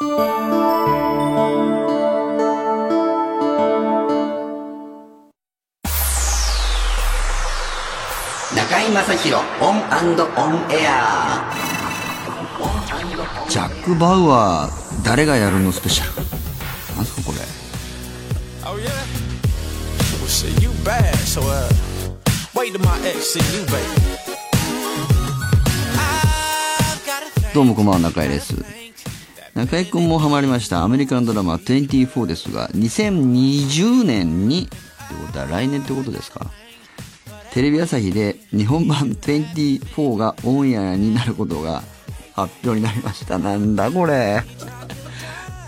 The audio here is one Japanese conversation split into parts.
中井雅宏オンオンエア。ジャック・バウアー誰がやるのスペシャル？どうもこんばんは中居です。中居君もハマりました。アメリカンドラマ24ですが2020年にってことは来年ってことですか？テレビ朝日で日本版24がオンエアになることが発表になりました。なんだこれ？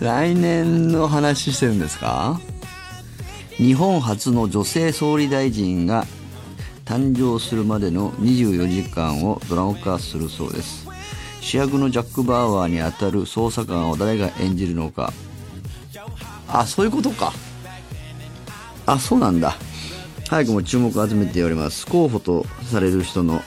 来年の話してるんですか？日本初の女性総理大臣が誕生するまでの24時間をドラマ化するそうです。主役のジャック・バウアーにあたる捜査官を誰が演じるのか。あそういうことか。あそうなんだ。早くも注目を集めております。候補とされる人の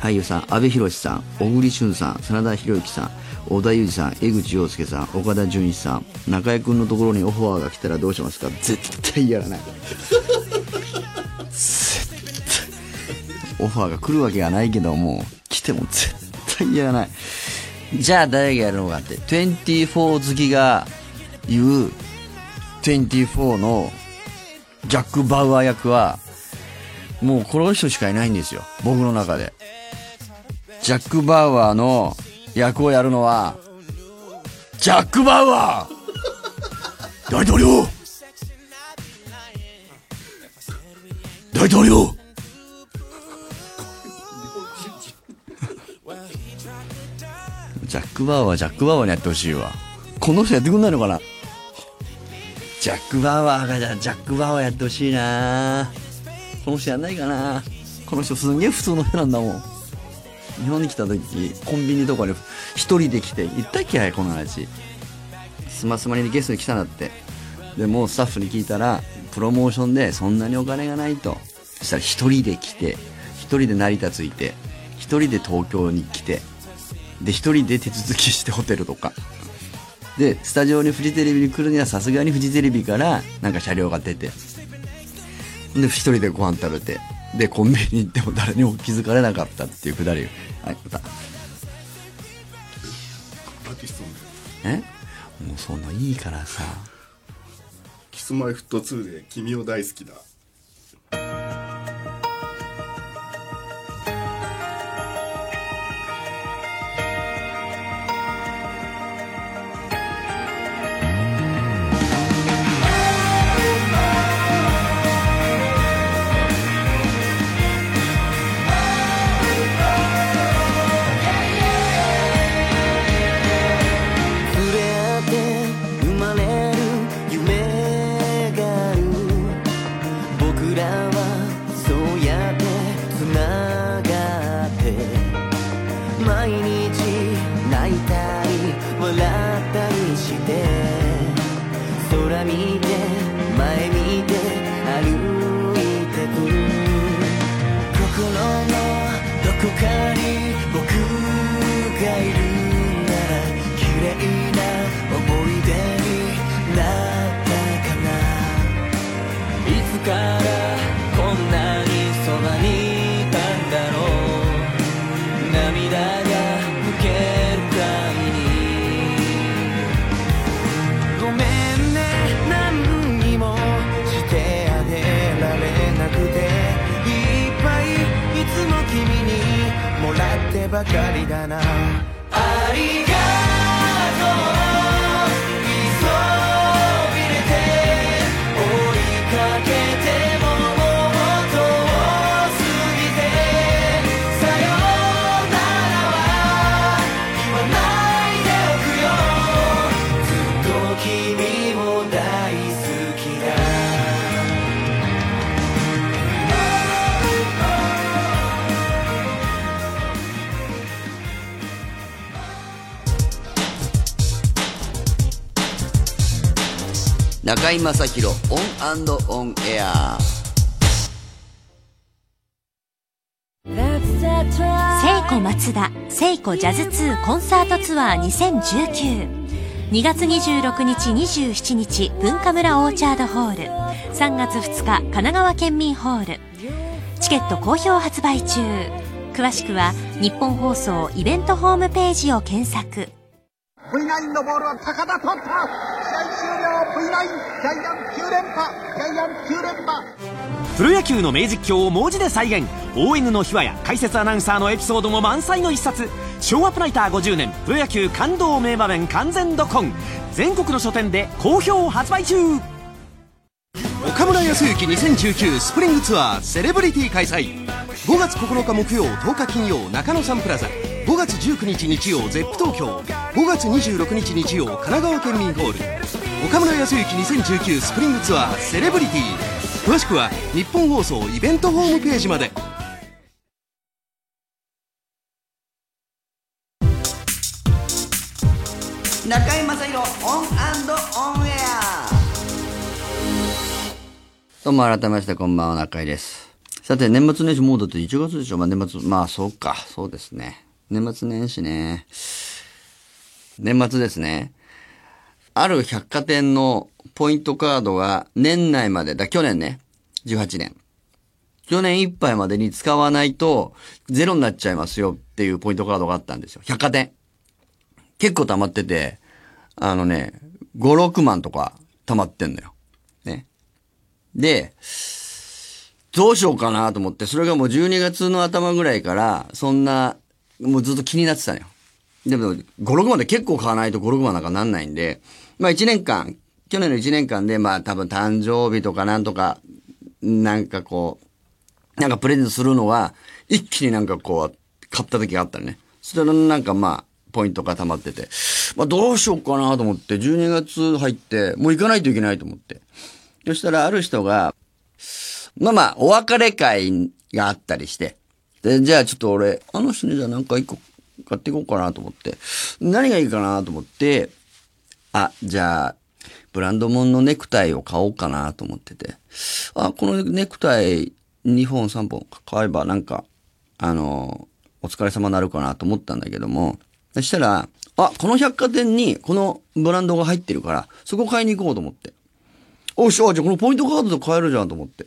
俳優さん阿部寛さん小栗旬さん真田広之さん織田裕二さん江口洋介さん岡田准一さん中居君のところにオファーが来たらどうしますか。絶対やらない。絶対。オファーが来るわけがないけども来ても絶対やらない。じゃあ誰がやるのかって。24好きが言う。24のジャック・バウアー役はもうこの人しかいないんですよ。僕の中で。ジャック・バウアーの役をやるのはジャック・バウアー。大統領。大統領。ジャック・バウアージャック・バウアーにやってほしいわ。この人やってくんないのかな？ジャック・バウアーがじゃジャック・バウアーやってほしいな。この人やんないかな。この人すんげえ普通の人なんだもん。日本に来た時コンビニとかに一人で来て言ったっけ？この話。スマスマにゲストに来たんだって。でもスタッフに聞いたらプロモーションでそんなにお金がないと。そしたら一人で来て一人で成田着いて一人で東京に来てで一人で手続きしてホテルとか。でスタジオにフジテレビに来るにはさすがにフジテレビからなんか車両が出て。で一人でご飯食べて。でコンビニ行っても誰にも気づかれなかったっていうくだり。はいまたアーティストのえ？もうそんないいからさ。キスマイフット2で君を大好きだばかりだな。ありがとう。中居正広オンオンエア聖子松田聖子ジャズ2コンサートツアー2019 2月26日27日 Bunkamura オーチャードホール。3月2日神奈川県民ホール。チケット好評発売中。詳しくはニッポン放送イベントホームページを検索。V9 のボールは高田取った試合終了 V9 ジャイアン9連覇ジャイアン9連覇プロ野球の名実況を文字で再現。ON の秘話や解説アナウンサーのエピソードも満載の一冊。昭和プライター50年。プロ野球感動名場面完全ドコン。全国の書店で好評発売中。岡村康之2019スプリングツアーセレブリティ開催。5月9日木曜10日金曜中野サンプラザ。5月19日日曜ゼップ東京。5月26日日曜神奈川県民ホール岡村靖幸2019スプリングツアー CELEBRITY。詳しくはニッポン放送イベントホームページまで。中居正広オンオンエア。どうも改めましてこんばんは中居です。さて年末年始モードって1月でしょ。まあ年末まあそうか。そうですね。年末年始ね。年末ですね。ある百貨店のポイントカードが年内までだ去年ね18年去年いっぱいまでに使わないとゼロになっちゃいますよっていうポイントカードがあったんですよ。百貨店。結構溜まってて、あのね、5、6万とか溜まってんのよ。ね。で、どうしようかなと思って、それがもう12月の頭ぐらいから、そんな、もうずっと気になってたのよ。でも、5、6万で結構買わないと5、6万なんかなんないんで、まあ1年間、去年の1年間で、まあ多分誕生日とかなんとか、なんかこう、なんかプレゼントするのは、一気になんかこう、買った時があったね。それのなんかまあ、ポイントが溜まってて。まあどうしようかなと思って、12月入って、もう行かないといけないと思って。そしたらある人が、まあまあ、お別れ会があったりして。で、じゃあちょっと俺、あの人にじゃあなんか一個買っていこうかなと思って。何がいいかなと思って、あ、じゃあ、ブランド物のネクタイを買おうかなと思ってて。あ、このネクタイ2本3本買えばなんか、あの、お疲れ様になるかなと思ったんだけども、そしたら、あ、この百貨店にこのブランドが入ってるから、そこ買いに行こうと思って。おしゃ、じゃあこのポイントカードで買えるじゃんと思って。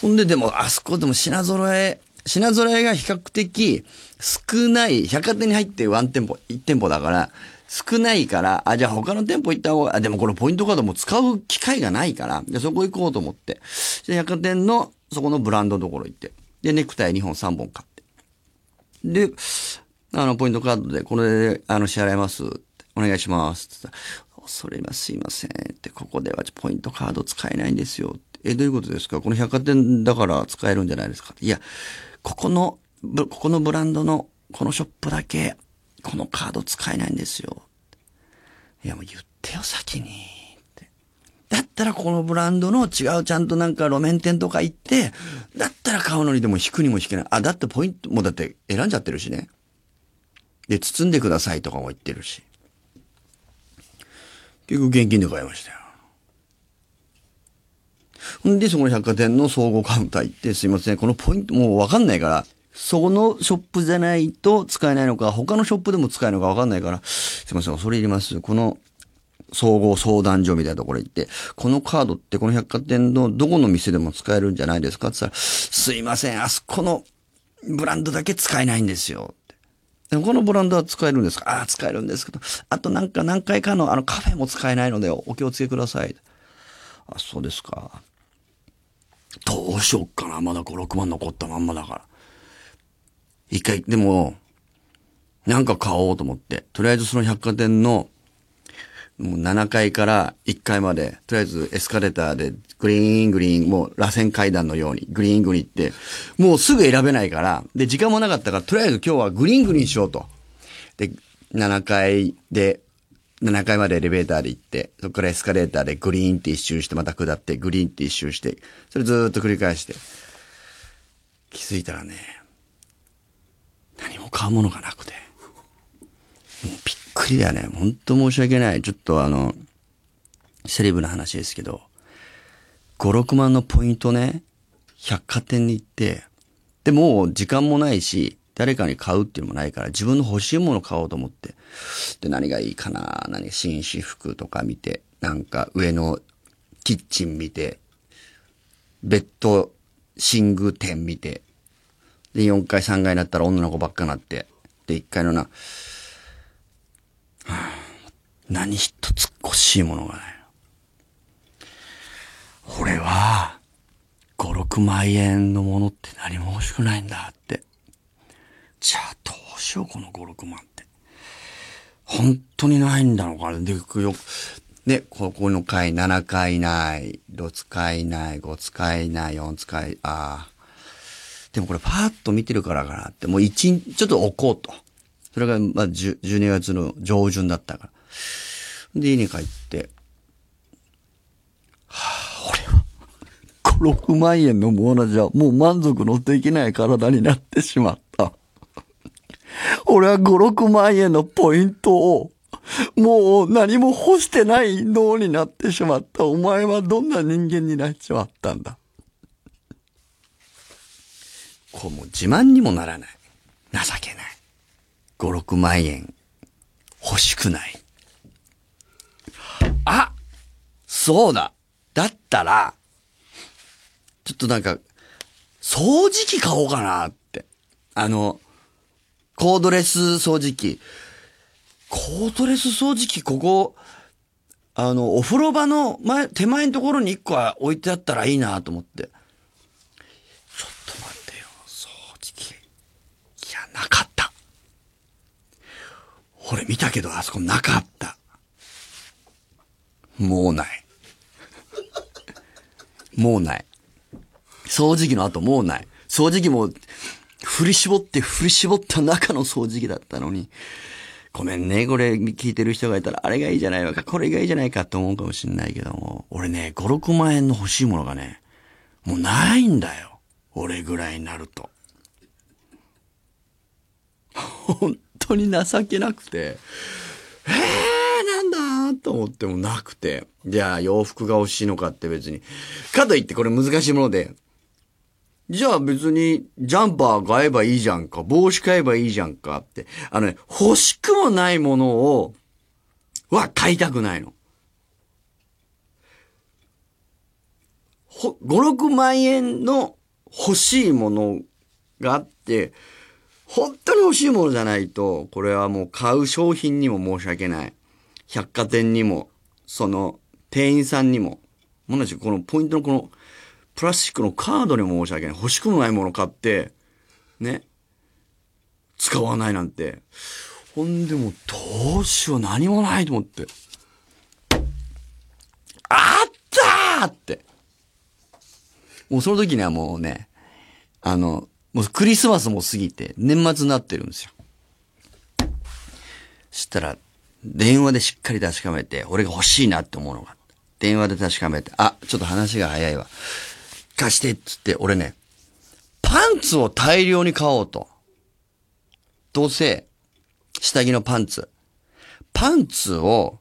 ほんで、でも、あそこでも品揃え、品揃えが比較的少ない、百貨店に入ってるワン店舗、1店舗だから、少ないから、あ、じゃあ他の店舗行った方が、あ、でもこのポイントカードも使う機会がないから、じゃあそこ行こうと思って。で、百貨店の、そこのブランドのところ行って。で、ネクタイ2本3本買って。で、あの、ポイントカードで、これで、あの、支払います。お願いします。って言ったら、それはすいません。って、ここではポイントカード使えないんですよ。え、どういうことですか？この百貨店だから使えるんじゃないですか？いや、ここの、ここのブランドの、このショップだけ、このカード使えないんですよ。いや、もう言ってよ、先に。ってだったらこのブランドの違うちゃんとなんか路面店とか行って、だったら買うのにでも引くにも引けない。あ、だってポイント、もうだって選んじゃってるしね。で、包んでくださいとかも言ってるし。結局現金で買いましたよ。ほんで、そこの百貨店の総合カウンター行って、すいません、このポイント、もうわかんないから、そのショップじゃないと使えないのか、他のショップでも使えるのかわかんないから、すいません、それいります。この、総合相談所みたいなところ行って、このカードってこの百貨店のどこの店でも使えるんじゃないですか？って言ったら、すいません、あそこのブランドだけ使えないんですよ。このブランドは使えるんですか？ああ、使えるんですけど、あとなんか何回かのあのカフェも使えないのでお気をつけください。あ、そうですか。どうしよっかな。まだ5、6万残ったまんまだから。一回、でも、なんか買おうと思って、とりあえずその百貨店の、もう7階から1階まで、とりあえずエスカレーターでグリーングリーン、もう螺旋階段のようにグリーングリーンって、もうすぐ選べないから、で、時間もなかったから、とりあえず今日はグリーングリーンしようと。で、7階で、7階までエレベーターで行って、そこからエスカレーターでグリーンって一周して、また下って、グリーンって一周して、それずっと繰り返して、気づいたらね、何も買うものがなくて。もうびっくりだよね。本当申し訳ない。ちょっとあの、セレブな話ですけど、5、6万のポイントね、百貨店に行って、でもう時間もないし、誰かに買うっていうのもないから、自分の欲しいもの買おうと思って。で、何がいいかな何、紳士服とか見て、なんか上のキッチン見て、ベッド寝具店見て、で、4階3階になったら女の子ばっかなって、で、1階のな、何一つ欲しいものがない。俺は、5、6万円のものって何も欲しくないんだって。じゃあどうしよう、この5、6万って。本当にないんだろうかな。で、よ、ね、ここの回7回ない、6使いない、5使いない、4使い、ああ。でもこれパーッと見てるからかなって、もう一日、ちょっと置こうと。それが、まあ、12月の上旬だったから。で、家に帰って、はあ、俺は、5、6万円のものじゃ、もう満足のできない体になってしまった。俺は5、6万円のポイントを、もう何も欲してない脳になってしまった。お前はどんな人間になっちまったんだ。こうもう自慢にもならない。情けない。5、6万円欲しくない。あそうだだったら、ちょっとなんか、掃除機買おうかなって。あの、コードレス掃除機。コードレス掃除機、ここ、あの、お風呂場の前、手前のところに一個は置いてあったらいいなと思って。ちょっと待ってよ、掃除機。いや、なかった。俺見たけど、あそこなかった。もうない。もうない。掃除機の後もうない。掃除機も振り絞って振り絞った中の掃除機だったのに。ごめんね、これ聞いてる人がいたら、あれがいいじゃないわか、これがいいじゃないかって思うかもしんないけども、俺ね、5、6万円の欲しいものがね、もうないんだよ。俺ぐらいになると。本当に情けなくて、えー、なんだと思ってもなくて。じゃあ洋服が欲しいのかって別に。かといってこれ難しいもので。じゃあ別にジャンパー買えばいいじゃんか。帽子買えばいいじゃんかって。あのね、欲しくもないものを、は買いたくないの。ほ、5、6万円の欲しいものがあって、本当に欲しいものじゃないと、これはもう買う商品にも申し訳ない。百貨店にも、その、店員さんにも、もなし、このポイントのこの、プラスチックのカードにも申し訳ない。欲しくもないもの買って、ね、使わないなんて。ほんでもう、どうしよう、何もないと思って。あったーって。もうその時にはもうね、あの、もうクリスマスも過ぎて、年末になってるんですよ。そしたら、電話でしっかり確かめて、俺が欲しいなって思うのが。電話で確かめて、あ、ちょっと話が早いわ。貸してっつって、俺ね、パンツを大量に買おうと。どうせ、下着のパンツ。パンツを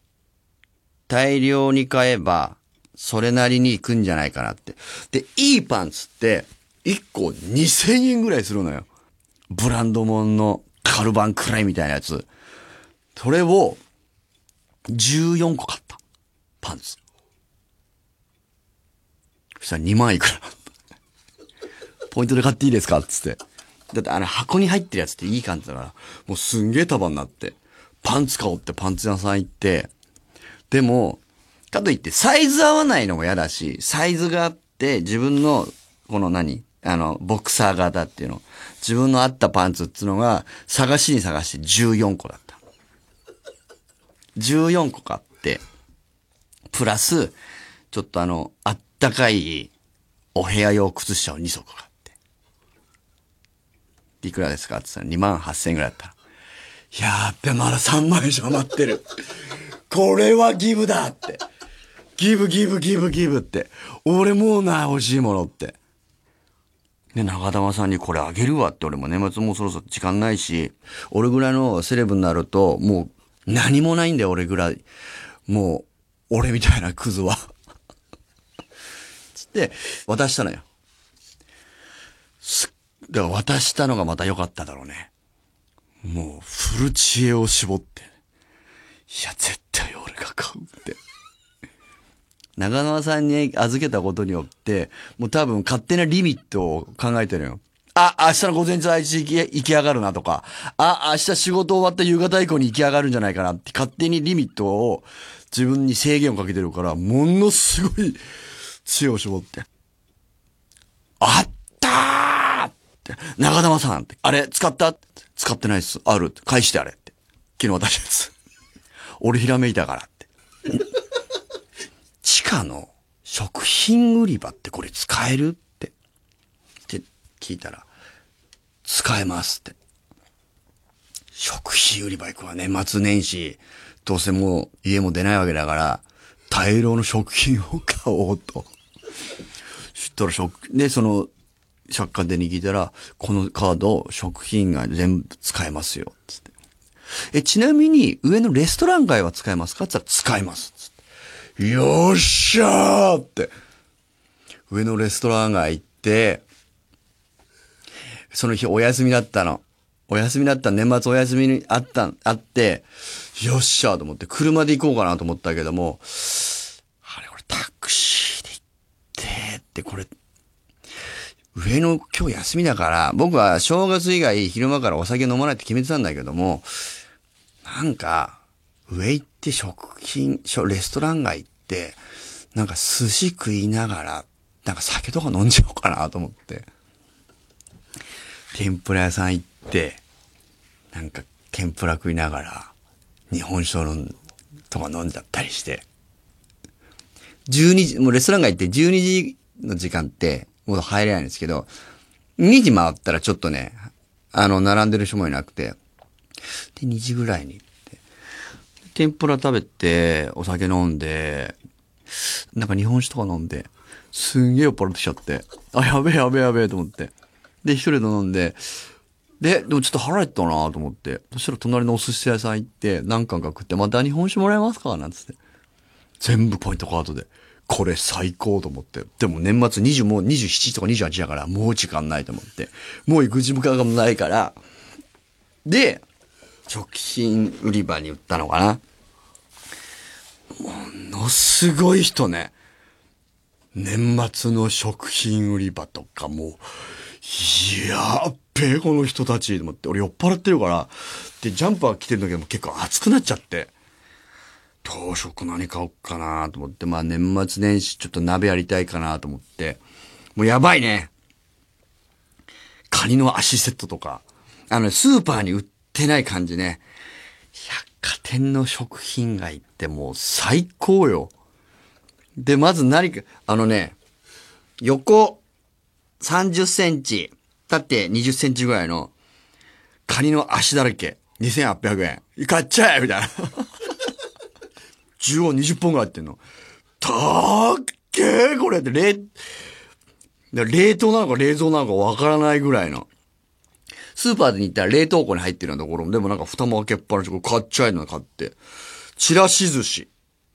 大量に買えば、それなりに行くんじゃないかなって。で、いいパンツって、1個2000円ぐらいするのよ。ブランドもんのカルバンクライみたいなやつ。それを、14個買った。パンツ。そしたら2万いくら。ポイントで買っていいですかつって。だってあれ箱に入ってるやつっていい感じだから、もうすんげえ束になって、パンツ買おうってパンツ屋さん行って、でも、かといってサイズ合わないのも嫌だし、サイズがあって自分の、この何？あの、ボクサー型っていうの。自分の合ったパンツっていうのが、探しに探して14個だった。14個買って、プラス、ちょっとあの、あったかい、お部屋用靴下を2足買って。いくらですかって言ったら2万8000円ぐらいだった。やっべ、まだ3万円以上余ってる。これはギブだって。ギブギブギブギブって。俺もうない欲しいものって。で、長玉さんにこれあげるわって俺も年末もうそろそろ時間ないし、俺ぐらいのセレブになると、もう何もないんだよ俺ぐらい。もう、俺みたいなクズは。つって、渡したのよ。すだから渡したのがまた良かっただろうね。もう、フル知恵を絞って。いや、絶対俺が買うって。長縄さんに預けたことによって、もう多分勝手なリミットを考えてるよ。あ、明日の午前中あいつ行き行き上がるなとか、あ、明日仕事終わった夕方以降に行き上がるんじゃないかなって勝手にリミットを自分に制限をかけてるから、ものすごい知恵を絞って。あったーって。長玉さんって。あれ、使った？使ってないっす。ある。返してあれって。昨日渡したやつ。俺ひらめいたから。下の食品売り場ってこれ使えるって。って聞いたら、使えますって。食品売り場行くわ。年末年始、どうせもう家も出ないわけだから、大量の食品を買おうと。そしたら食、で、その、借款店に聞いたら、このカード、食品が全部使えますよ、つって。え、ちなみに、上のレストラン街は使えますか？って言ったら、使えます、よっしゃーって。上のレストラン街行って、その日お休みだったの。お休みだった年末お休みにあった、あって、よっしゃーと思って、車で行こうかなと思ったけども、あれ、これタクシーで行って、って、これ、上野今日休みだから、僕は正月以外昼間からお酒飲まないって決めてたんだけども、なんか、上行って食品、レストラン街行って、なんか寿司食いながら、なんか酒とか飲んじゃおうかなと思って。天ぷら屋さん行って、なんか天ぷら食いながら、日本酒飲んとか飲んじゃったりして。12時、もうレストラン街行って12時の時間って、もう入れないんですけど、2時回ったらちょっとね、あの、並んでる人もいなくて、で、2時ぐらいに、天ぷら食べて、お酒飲んで、なんか日本酒とか飲んで、すんげえ酔っ払ってきちゃって、あ、やべえやべえやべえと思って。で、一人で飲んで、で、でもちょっと腹減ったなと思って、そしたら隣のお寿司屋さん行って、何貫か食って、また日本酒もらえますかなんつって。全部ポイントカードで。これ最高と思って。でも年末20もう27とか28だから、もう時間ないと思って。もう行く時間がないから。で、食品売り場に売ったのかな。ものすごい人ね。年末の食品売り場とかもう、いやっべえ、この人たち、と思って。俺酔っ払ってるから、で、ジャンパー着てるんだけども結構熱くなっちゃって。当食何買おうかなと思って、まあ年末年始ちょっと鍋やりたいかなと思って。もうやばいね。カニの足セットとか。あの、スーパーに売ってない感じね。百貨店の食品街ってもう最高よ。で、まず何か、あのね、横30センチ、縦20センチぐらいのカニの足だらけ。2800円。買っちゃえみたいな。10本20本ぐらい入ってんの。たーっけーこれって冷、冷凍なのか冷蔵なのかわからないぐらいの。スーパーに行ったら冷凍庫に入ってるようなところも、でもなんか蓋も開けっぱなし、これ買っちゃえの買って。ちらし寿司。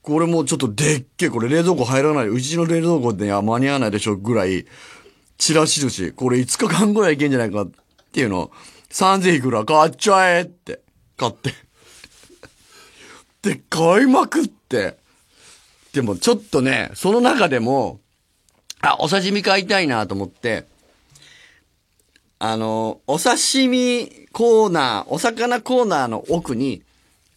これもちょっとでっけえ、これ冷蔵庫入らない。うちの冷蔵庫では間に合わないでしょぐらい、ちらし寿司。これ5日間ぐらいいけんじゃないかっていうの。3000いくら買っちゃえって。買って。で、買いまくって。でもちょっとね、その中でも、あ、お刺身買いたいなと思って、あの、お刺身コーナー、お魚コーナーの奥に、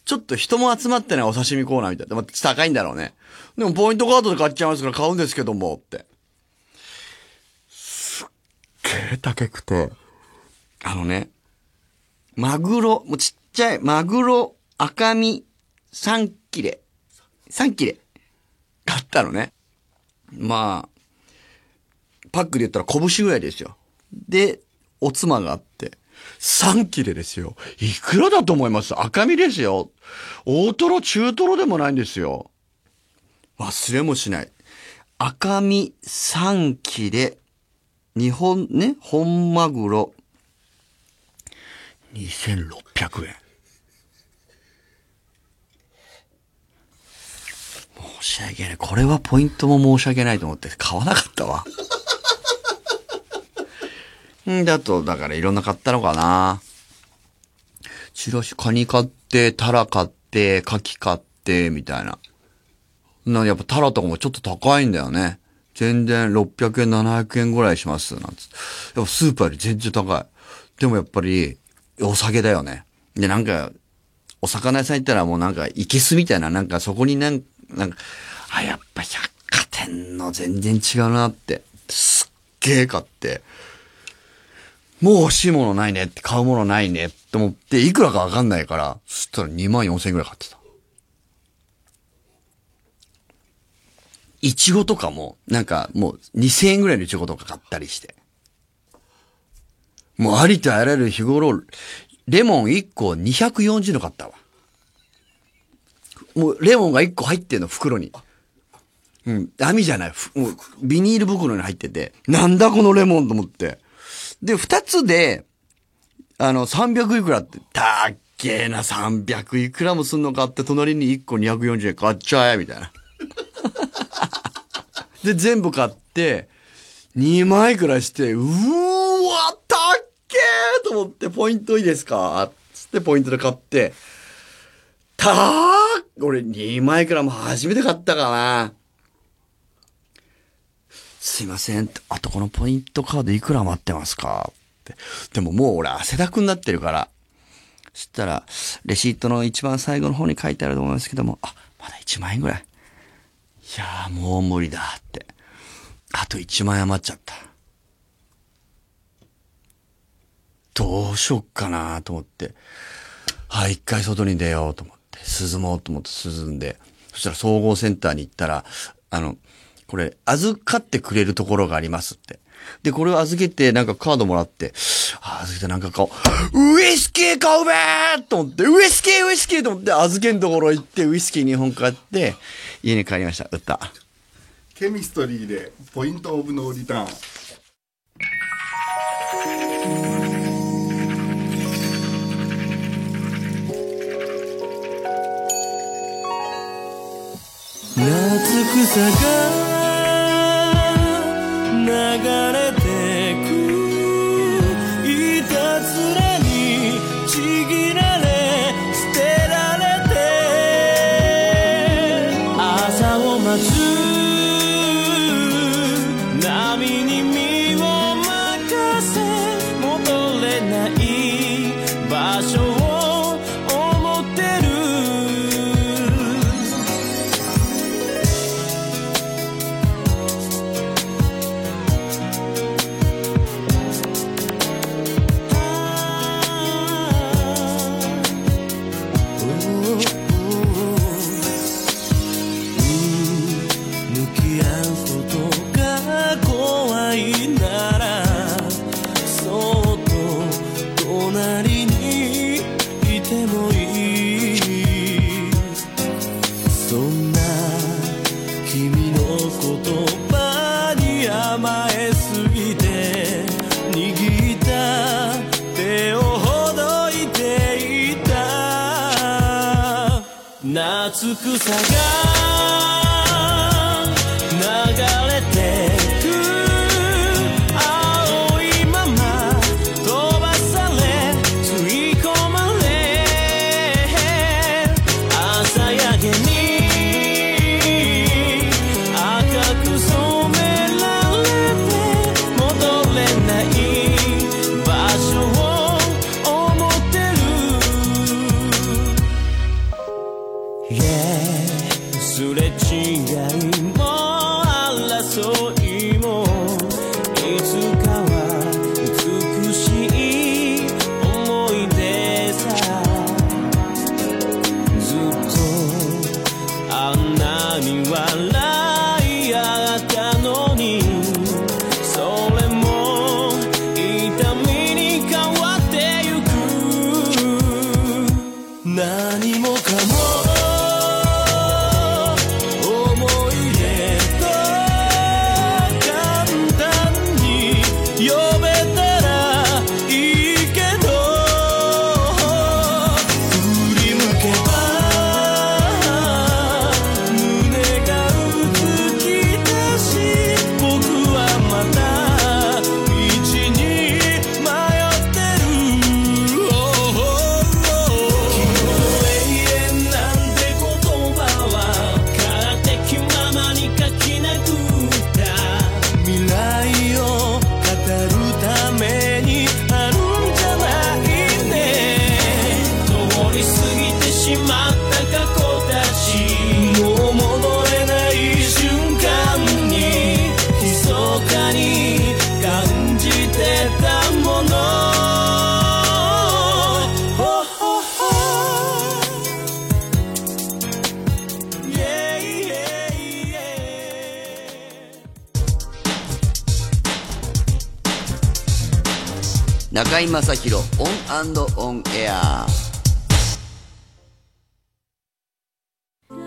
ちょっと人も集まってないお刺身コーナーみたいな。まあ高いんだろうね。でもポイントカードで買っちゃいますから買うんですけども、って。すっげえ高くて、あのね、マグロ、もうちっちゃい、マグロ、赤身、3切れ。3切れ。買ったのね。まあ、パックで言ったら拳ぐらいですよ。で、おつまがあって、3切れですよ。いくらだと思います？赤身ですよ。大トロ、中トロでもないんですよ。忘れもしない。赤身3切れ、日本ね、本マグロ、2600円。申し訳ない。これはポイントも申し訳ないと思って買わなかったわ。んで、あと、だからいろんな買ったのかな。チラシ、カニ買って、タラ買って、カキ買って、みたいな。な、やっぱタラとかもちょっと高いんだよね。全然600円、700円ぐらいします。なんつって。やっぱスーパーより全然高い。でもやっぱり、お酒だよね。で、なんか、お魚屋さん行ったらもうなんか、いけすみたいな、なんかそこになんなんか、あ、やっぱ百貨店の全然違うなって。すっげえ買って。もう欲しいものないねって、買うものないねって思って、いくらかわかんないから、そしたら2万4千円ぐらい買ってた。いちごとかも、なんかもう2000円ぐらいのいちごとか買ったりして。もうありとあらゆる日頃、レモン1個240の買ったわ。もうレモンが1個入ってんの、袋に。うん、網じゃない。ビニール袋に入ってて、なんだこのレモンと思って。で、2つで、あの、300いくらって、たっけえな、300いくらもすんのかって、隣に1個240円買っちゃえ、みたいな。で、全部買って、2枚くらして、うーわ、たっけーと思って、ポイントいいですか？つってポイントで買って、たー俺2枚くらも初めて買ったかな。すいません。あとこのポイントカードいくら余ってますか？って。でももう俺汗だくになってるから。そしたら、レシートの一番最後の方に書いてあると思いますけども、あ、まだ1万円ぐらい。いやーもう無理だって。あと1万円余っちゃった。どうしよっかなと思って。はい、一回外に出ようと思って、涼もうと思って涼んで、そしたら総合センターに行ったら、あの、これ、預かってくれるところがありますって。で、これを預けて、なんかカードもらって、あ預けてなんか買おう。ウイスキー買うべーと思って、ウイスキーウイスキーと思って、預けんところ行って、ウイスキー2本買って、家に帰りました。歌。ケミストリーでポイントオブノーリターン夏草が流れ夏草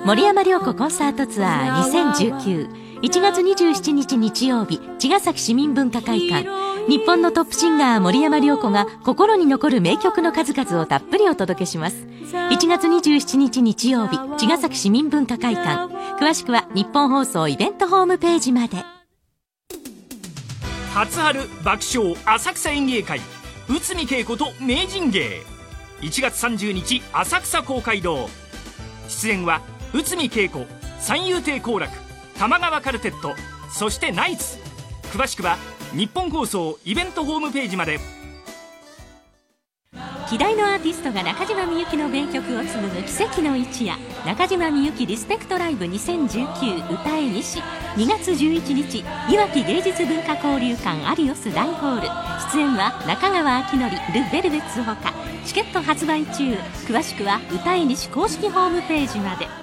森山良子コンサートツアー20191月27日日曜日茅ヶ崎市民文化会館。日本のトップシンガー森山良子が心に残る名曲の数々をたっぷりお届けします。1月27日日曜日茅ヶ崎市民文化会館。詳しくは日本放送イベントホームページまで。初春爆笑浅草演芸会内海恵子と名人芸。1月30日浅草公会堂。出演は内海恵子三遊亭好楽玉川カルテットそしてナイツ。詳しくは日本放送イベントホームページまで。希代のアーティストが中島みゆきの名曲を紡ぐ奇跡の一夜。中島みゆきリスペクトライブ2019歌え西2月11日いわき芸術文化交流館アリオス大ホール。出演は中川明典ル・ベルベッツほか。チケット発売中。詳しくは歌え西公式ホームページまで。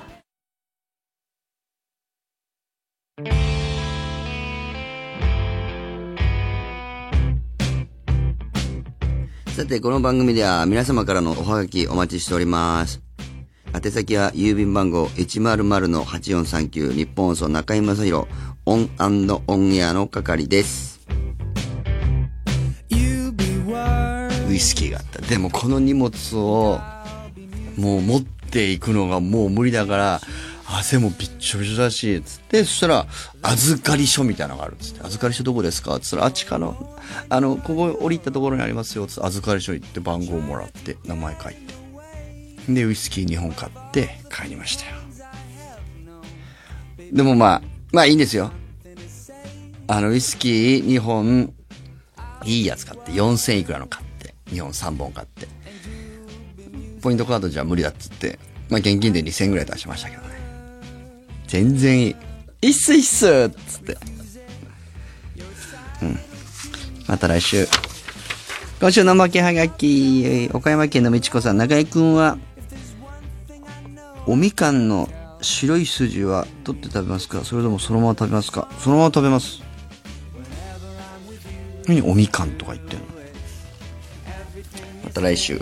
さて、この番組では皆様からのおはがきお待ちしております。宛先は郵便番号100-8439日本放送中居正広オンオンエアの係です。ウイスキーがあった。でもこの荷物をもう持っていくのがもう無理だから、汗もびっちょびちょだし、つって、そしたら、預かり所みたいなのがあるつって、預かり所どこですか？つったら、あっちかの、あの、ここ降りたところにありますよ、つって、預かり所行って番号もらって、名前書いて。で、ウイスキー2本買って帰りましたよ。でもまあ、まあいいんですよ。あの、ウイスキー2本、いいやつ買って、4000いくらの買って、2本3本買って。ポイントカードじゃ無理だっつって、まあ現金で2000ぐらい出しましたけどね。全然いい。いっすいいっすっつって。うん。また来週。今週の負けはがき、岡山県のみちこさん、中井くんは、おみかんの白い筋は取って食べますか？それともそのまま食べますか？そのまま食べます。何おみかんとか言ってんの？また来週。